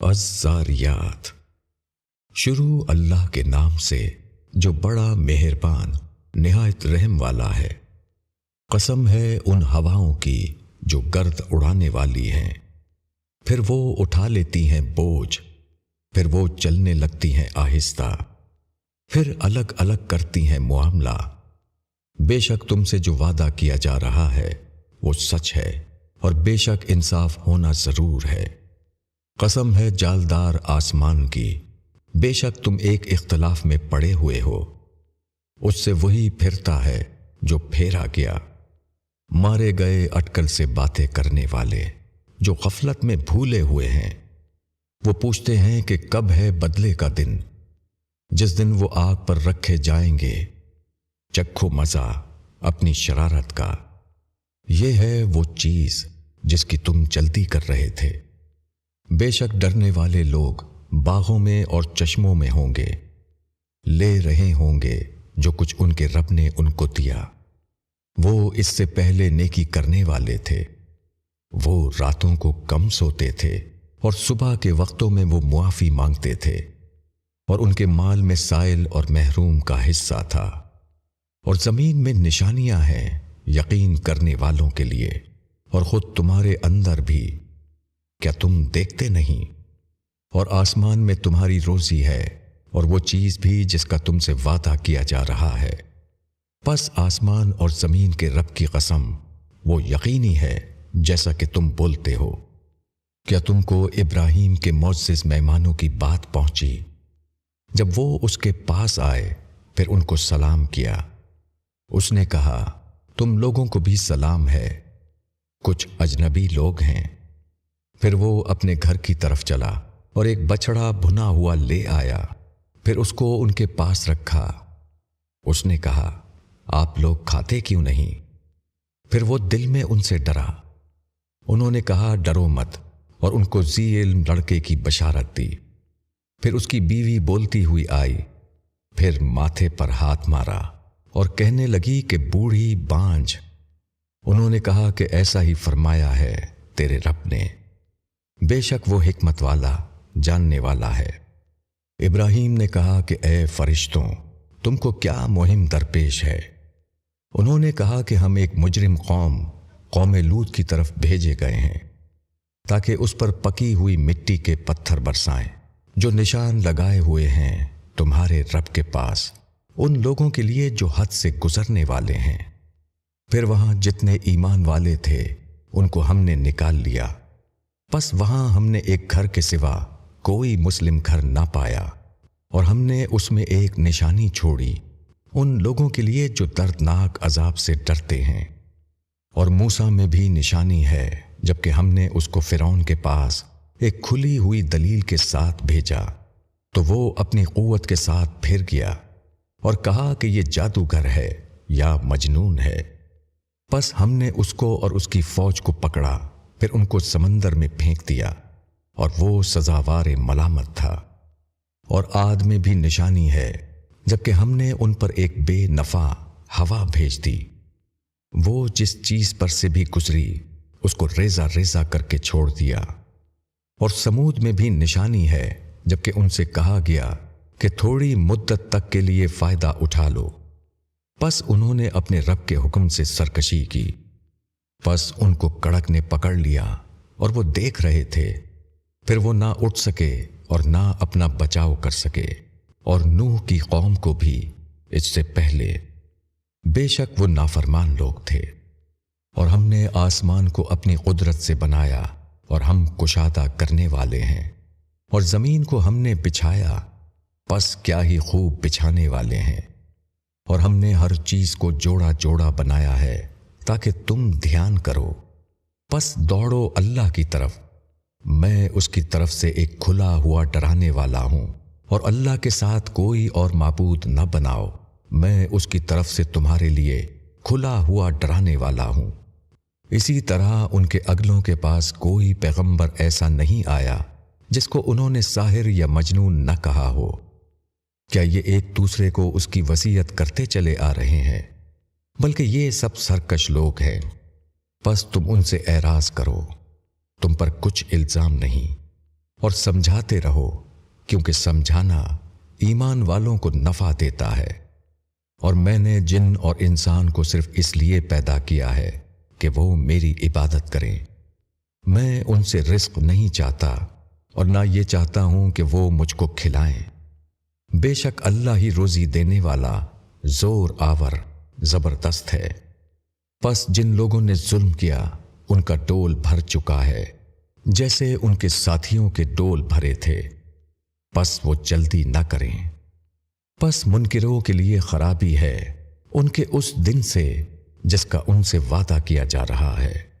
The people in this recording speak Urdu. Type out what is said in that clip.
الزاریات۔ شروع اللہ کے نام سے جو بڑا مہربان، نہایت رحم والا ہے۔ قسم ہے ان ہواؤں کی جو گرد اڑانے والی ہیں۔ پھر وہ اٹھا لیتی ہیں بوجھ، پھر وہ چلنے لگتی ہیں آہستہ۔ پھر الگ الگ کرتی ہیں معاملہ۔ بے شک تم سے جو وعدہ کیا جا رہا ہے، وہ سچ ہے اور بے شک انصاف ہونا ضرور ہے۔ قسم ہے جالدار آسمان کی۔ بے شک تم ایک اختلاف میں پڑے ہوئے ہو۔ اس سے وہی پھرتا ہے جو پھیرا گیا۔ مارے گئے اٹکل سے باتیں کرنے والے جو غفلت میں بھولے ہوئے ہیں۔ وہ پوچھتے ہیں کہ کب ہے بدلے کا دن۔ جس دن وہ آگ پر رکھے جائیں گے۔ چکھو مزہ اپنی شرارت کا۔ یہ ہے وہ چیز جس کی تم جلدی کر رہے تھے۔ بے شک ڈرنے والے لوگ باغوں میں اور چشموں میں ہوں گے، لے رہے ہوں گے جو کچھ ان کے رب نے ان کو دیا۔ وہ اس سے پہلے نیکی کرنے والے تھے۔ وہ راتوں کو کم سوتے تھے اور صبح کے وقتوں میں وہ معافی مانگتے تھے اور ان کے مال میں سائل اور محروم کا حصہ تھا۔ اور زمین میں نشانیاں ہیں یقین کرنے والوں کے لیے اور خود تمہارے اندر بھی۔ کیا تم دیکھتے نہیں؟ اور آسمان میں تمہاری روزی ہے، اور وہ چیز بھی جس کا تم سے وعدہ کیا جا رہا ہے۔ بس آسمان اور زمین کے رب کی قسم، وہ یقینی ہے جیسا کہ تم بولتے ہو۔ کیا تم کو ابراہیم کے معزز مہمانوں کی بات پہنچی؟ جب وہ اس کے پاس آئے، پھر ان کو سلام کیا۔ اس نے کہا، تم لوگوں کو بھی سلام ہے۔ کچھ اجنبی لوگ ہیں۔ پھر وہ اپنے گھر کی طرف چلا اور ایک بچڑا بھنا ہوا لے آیا۔ پھر اس کو ان کے پاس رکھا۔ اس نے کہا، آپ لوگ کھاتے کیوں نہیں؟ پھر وہ دل میں ان سے ڈرا۔ انہوں نے کہا، ڈرو مت اور ان کو زی علم لڑکے کی بشارت دی۔ پھر اس کی بیوی بولتی ہوئی آئی۔ پھر ماتھے پر ہاتھ مارا اور کہنے لگی کہ بوڑھی بانج۔ انہوں نے کہا کہ ایسا ہی فرمایا ہے تیرے رب نے۔ بے شک وہ حکمت والا، جاننے والا ہے۔ ابراہیم نے کہا کہ اے فرشتوں، تم کو کیا مہم درپیش ہے؟ انہوں نے کہا کہ ہم ایک مجرم قوم قوم لوت کی طرف بھیجے گئے ہیں، تاکہ اس پر پکی ہوئی مٹی کے پتھر برسائیں۔ جو نشان لگائے ہوئے ہیں، تمہارے رب کے پاس، ان لوگوں کے لیے جو حد سے گزرنے والے ہیں۔ پھر وہاں جتنے ایمان والے تھے، ان کو ہم نے نکال لیا۔ بس وہاں ہم نے ایک گھر کے سوا کوئی مسلم گھر نہ پایا اور ہم نے اس میں ایک نشانی چھوڑی۔ ان لوگوں کے لیے جو دردناک عذاب سے ڈرتے ہیں۔ اور موسا میں بھی نشانی ہے، جبکہ ہم نے اس کو فرعون کے پاس ایک کھلی ہوئی دلیل کے ساتھ بھیجا۔ تو وہ اپنی قوت کے ساتھ پھر گیا اور کہا کہ یہ جادوگر ہے یا مجنون ہے۔ بس ہم نے اس کو اور اس کی فوج کو پکڑا۔ پھر ان کو سمندر میں پھینک دیا اور وہ سزاوار ملامت تھا۔ اور آد میں بھی نشانی ہے، جبکہ ہم نے ان پر ایک بے نفع ہوا بھیج دی۔ وہ جس چیز پر سے بھی گزری، اس کو ریزا ریزا کر کے چھوڑ دیا۔ اور سمود میں بھی نشانی ہے، جبکہ ان سے کہا گیا کہ تھوڑی مدت تک کے لیے فائدہ اٹھا لو۔ بس انہوں نے اپنے رب کے حکم سے سرکشی کی۔ بس ان کو کڑک نے پکڑ لیا اور وہ دیکھ رہے تھے۔ پھر وہ نہ اٹھ سکے اور نہ اپنا بچاؤ کر سکے۔ اور نوح کی قوم کو بھی اس سے پہلے۔ بے شک وہ نافرمان لوگ تھے۔ اور ہم نے آسمان کو اپنی قدرت سے بنایا اور ہم کشادہ کرنے والے ہیں۔ اور زمین کو ہم نے بچھایا بس کیا ہی خوب بچھانے والے ہیں۔ اور ہم نے ہر چیز کو جوڑا جوڑا بنایا ہے۔ تاکہ تم دھیان کرو۔ بس دوڑو اللہ کی طرف۔ میں اس کی طرف سے ایک کھلا ہوا ڈرانے والا ہوں اور اللہ کے ساتھ کوئی اور معبود نہ بناؤ۔ میں اس کی طرف سے تمہارے لیے کھلا ہوا ڈرانے والا ہوں۔ اسی طرح ان کے اگلوں کے پاس کوئی پیغمبر ایسا نہیں آیا جس کو انہوں نے ساحر یا مجنون نہ کہا ہو۔ کیا یہ ایک دوسرے کو اس کی وسیعت کرتے چلے آ رہے ہیں؟ بلکہ یہ سب سرکش لوگ ہیں۔ بس تم ان سے اعراض کرو۔ تم پر کچھ الزام نہیں۔ اور سمجھاتے رہو، کیونکہ سمجھانا ایمان والوں کو نفع دیتا ہے۔ اور میں نے جن اور انسان کو صرف اس لیے پیدا کیا ہے کہ وہ میری عبادت کریں۔ میں ان سے رزق نہیں چاہتا، اور نہ یہ چاہتا ہوں کہ وہ مجھ کو کھلائیں۔ بے شک اللہ ہی روزی دینے والا زور آور۔ زبردست ہے۔ پس جن لوگوں نے ظلم کیا، ان کا ڈول بھر چکا ہے، جیسے ان کے ساتھیوں کے ڈول بھرے تھے۔ پس وہ جلدی نہ کریں۔ پس منکروں کے لیے خرابی ہے۔ ان کے اس دن سے جس کا ان سے وعدہ کیا جا رہا ہے۔